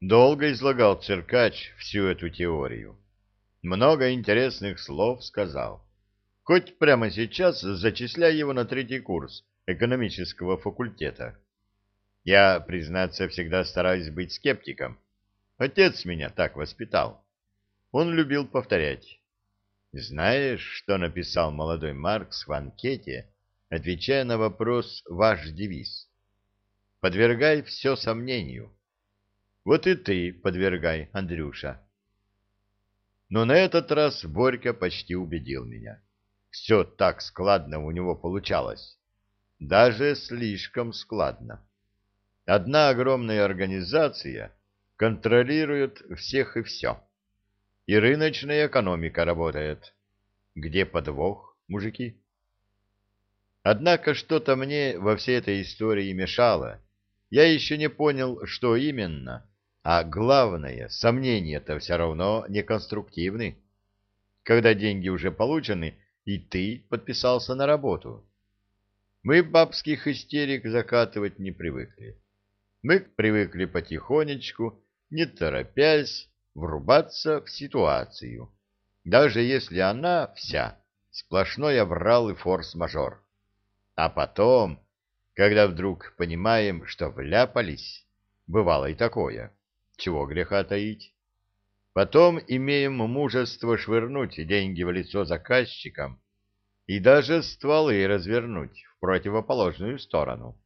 Долго излагал циркач всю эту теорию. Много интересных слов сказал. Хоть прямо сейчас зачисляй его на третий курс экономического факультета. Я, признаться, всегда стараюсь быть скептиком. Отец меня так воспитал. Он любил повторять. Знаешь, что написал молодой Маркс в анкете, отвечая на вопрос «Ваш девиз»? Подвергай все сомнению. Вот и ты подвергай, Андрюша. Но на этот раз Борька почти убедил меня. Все так складно у него получалось. Даже слишком складно. Одна огромная организация контролирует всех и все. И рыночная экономика работает. Где подвох, мужики? Однако что-то мне во всей этой истории мешало. Я еще не понял, что именно, а главное, сомнения-то все равно неконструктивны. Когда деньги уже получены, и ты подписался на работу. Мы бабских истерик закатывать не привыкли. Мы привыкли потихонечку, не торопясь, врубаться в ситуацию, даже если она вся сплошной аврал и форс-мажор. А потом когда вдруг понимаем, что вляпались, бывало и такое, чего греха таить. Потом имеем мужество швырнуть деньги в лицо заказчикам и даже стволы развернуть в противоположную сторону.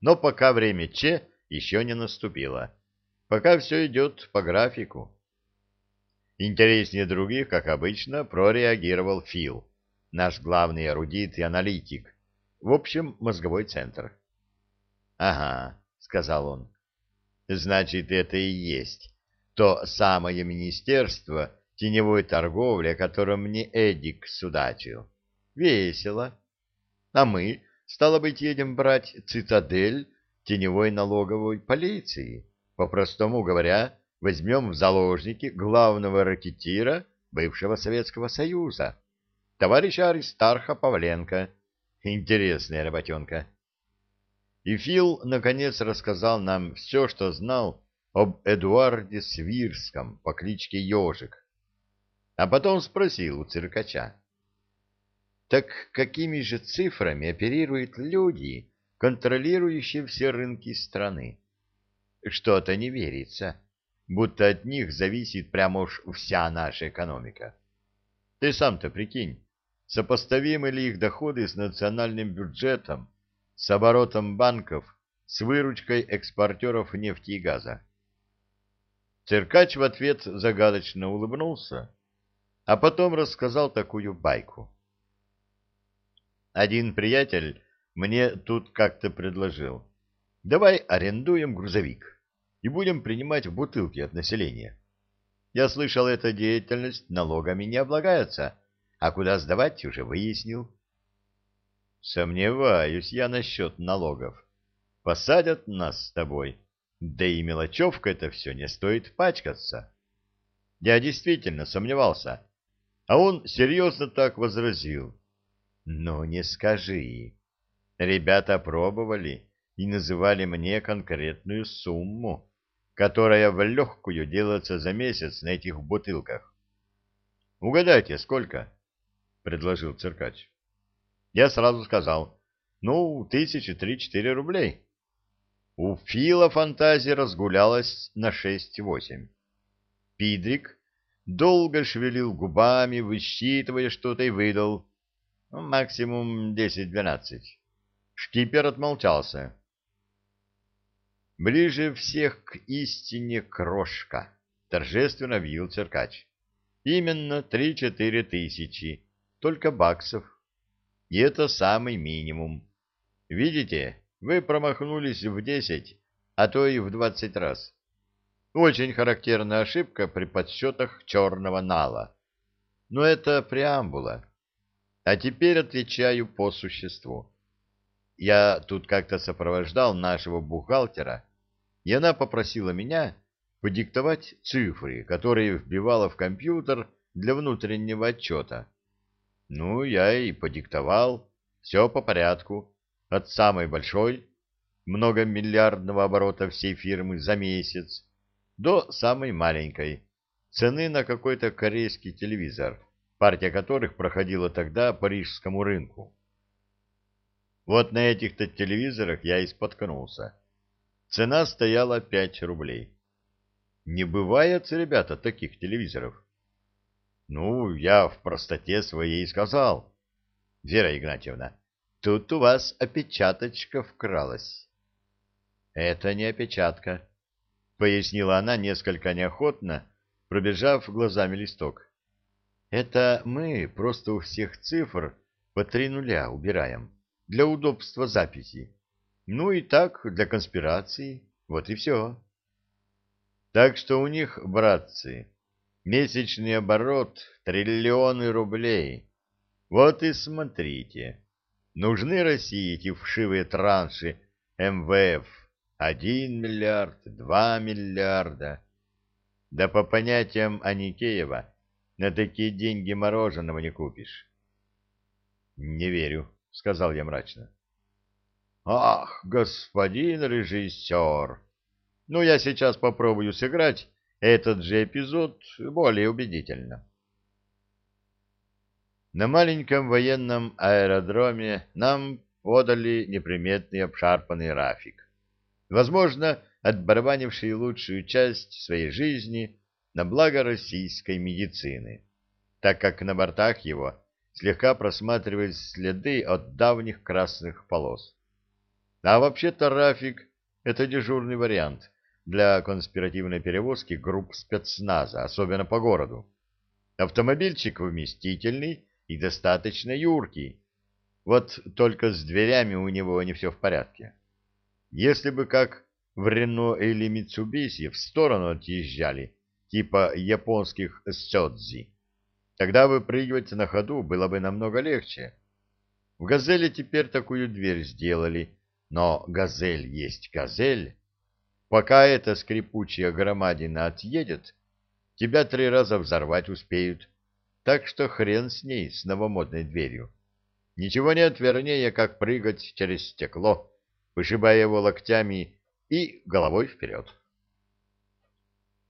Но пока время Че еще не наступило, пока все идет по графику. Интереснее других, как обычно, прореагировал Фил, наш главный эрудит и аналитик, в общем, мозговой центр. — Ага, — сказал он. — Значит, это и есть то самое министерство теневой торговли, о котором мне Эдик судачил. Весело. А мы, стало быть, едем брать цитадель теневой налоговой полиции. По-простому говоря, возьмем в заложники главного ракетира бывшего Советского Союза, товарища Аристарха Павленко, Интересная работенка. И Фил, наконец, рассказал нам все, что знал об Эдуарде Свирском по кличке Ежик. А потом спросил у циркача. Так какими же цифрами оперируют люди, контролирующие все рынки страны? Что-то не верится, будто от них зависит прямо уж вся наша экономика. Ты сам-то прикинь, Сопоставимы ли их доходы с национальным бюджетом, с оборотом банков, с выручкой экспортеров нефти и газа? Циркач в ответ загадочно улыбнулся, а потом рассказал такую байку. Один приятель мне тут как-то предложил. Давай арендуем грузовик и будем принимать бутылки от населения. Я слышал, эта деятельность налогами не облагается, а куда сдавать уже выяснил. Сомневаюсь я насчет налогов. Посадят нас с тобой, да и мелочевка это все не стоит пачкаться. Я действительно сомневался, а он серьезно так возразил. Ну, не скажи. Ребята пробовали и называли мне конкретную сумму, которая в легкую делается за месяц на этих бутылках. Угадайте, сколько? предложил циркач. Я сразу сказал, ну, тысячи три-четыре рублей. У Фила фантазия разгулялась на шесть-восемь. Пидрик долго шевелил губами, высчитывая что-то, и выдал. Ну, максимум десять-двенадцать. Шкипер отмолчался. «Ближе всех к истине крошка», — торжественно объявил циркач. «Именно три-четыре тысячи, только баксов. И это самый минимум. Видите, вы промахнулись в десять, а то и в двадцать раз. Очень характерная ошибка при подсчетах черного нала. Но это преамбула. А теперь отвечаю по существу. Я тут как-то сопровождал нашего бухгалтера, и она попросила меня подиктовать цифры, которые вбивала в компьютер для внутреннего отчета. Ну, я и подиктовал. Все по порядку. От самой большой многомиллиардного оборота всей фирмы за месяц до самой маленькой цены на какой-то корейский телевизор, партия которых проходила тогда по рижскому рынку. Вот на этих-то телевизорах я и споткнулся. Цена стояла 5 рублей. Не бывает, ребята, таких телевизоров. Ну, я в простоте своей сказал. Вера Игнатьевна, тут у вас опечаточка вкралась. Это не опечатка, пояснила она несколько неохотно, пробежав глазами листок. Это мы просто у всех цифр по три нуля убираем для удобства записи. Ну и так, для конспирации. Вот и все. Так что у них, братцы, месячный оборот триллионы рублей. Вот и смотрите. Нужны России эти вшивые транши МВФ. Один миллиард, два миллиарда. Да по понятиям Аникеева на такие деньги мороженого не купишь. Не верю, — сказал я мрачно. «Ах, господин режиссер! Ну, я сейчас попробую сыграть этот же эпизод более убедительно». На маленьком военном аэродроме нам подали неприметный обшарпанный рафик. Возможно, отбарабанивший лучшую часть своей жизни на благо российской медицины, так как на бортах его слегка просматривались следы от давних красных полос. А вообще-то Рафик — это дежурный вариант для конспиративной перевозки групп спецназа, особенно по городу. Автомобильчик вместительный и достаточно юркий. Вот только с дверями у него не все в порядке. Если бы как в Рено или Митсубиси в сторону отъезжали, типа японских сёдзи, Тогда выпрыгивать на ходу было бы намного легче. В «Газели» теперь такую дверь сделали, но «Газель» есть «Газель». Пока эта скрипучая громадина отъедет, тебя три раза взорвать успеют, так что хрен с ней, с новомодной дверью. Ничего нет вернее, как прыгать через стекло, вышибая его локтями и головой вперед.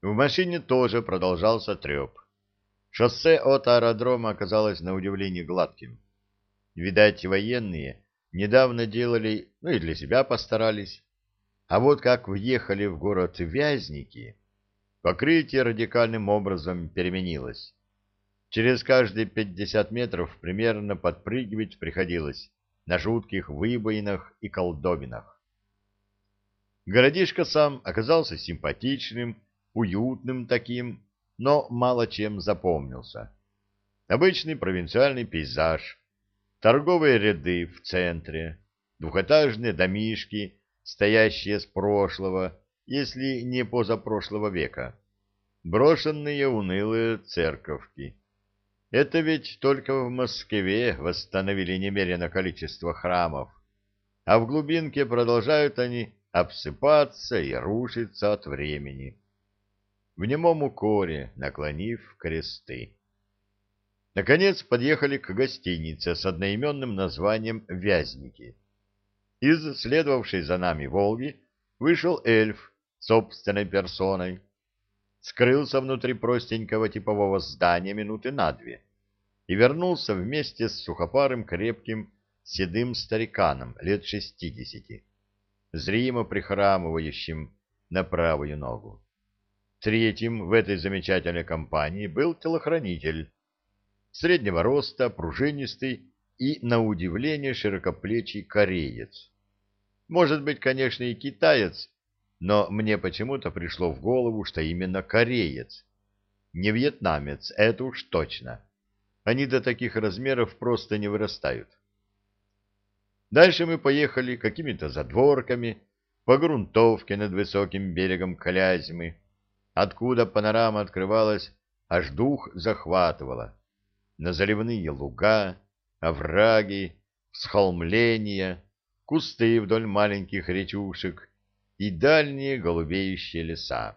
В машине тоже продолжался треп. Шоссе от аэродрома оказалось на удивление гладким. Видать, военные недавно делали, ну и для себя постарались. А вот как въехали в город Вязники, покрытие радикальным образом переменилось. Через каждые пятьдесят метров примерно подпрыгивать приходилось на жутких выбоинах и колдобинах. Городишко сам оказался симпатичным, уютным таким, но мало чем запомнился. Обычный провинциальный пейзаж, торговые ряды в центре, двухэтажные домишки, стоящие с прошлого, если не позапрошлого века, брошенные унылые церковки. Это ведь только в Москве восстановили немерено количество храмов, а в глубинке продолжают они обсыпаться и рушиться от времени в немом укоре, наклонив кресты. Наконец подъехали к гостинице с одноименным названием «Вязники». Из следовавшей за нами «Волги» вышел эльф собственной персоной, скрылся внутри простенького типового здания минуты на две и вернулся вместе с сухопарым крепким седым стариканом лет шестидесяти, зримо прихрамывающим на правую ногу. Третьим в этой замечательной компании был телохранитель. Среднего роста, пружинистый и, на удивление, широкоплечий кореец. Может быть, конечно, и китаец, но мне почему-то пришло в голову, что именно кореец. Не вьетнамец, это уж точно. Они до таких размеров просто не вырастают. Дальше мы поехали какими-то задворками по грунтовке над высоким берегом Клязьмы, откуда панорама открывалась, аж дух захватывала. На заливные луга, овраги, всхолмления, кусты вдоль маленьких речушек и дальние голубеющие леса.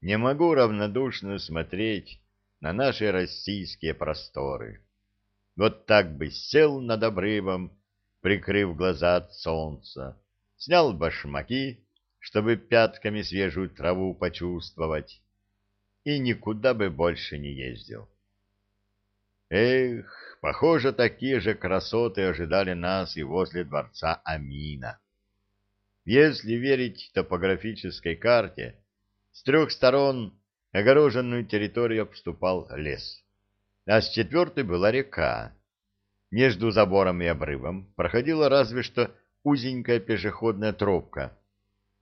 Не могу равнодушно смотреть на наши российские просторы. Вот так бы сел над обрывом, прикрыв глаза от солнца, снял башмаки, чтобы пятками свежую траву почувствовать, и никуда бы больше не ездил. Эх, похоже, такие же красоты ожидали нас и возле дворца Амина. Если верить топографической карте, с трех сторон огороженную территорию обступал лес, а с четвертой была река. Между забором и обрывом проходила разве что узенькая пешеходная тропка,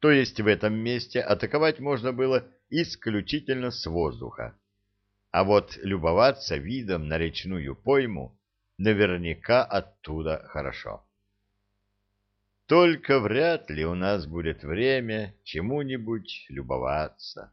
то есть в этом месте атаковать можно было исключительно с воздуха. А вот любоваться видом на речную пойму наверняка оттуда хорошо. Только вряд ли у нас будет время чему-нибудь любоваться.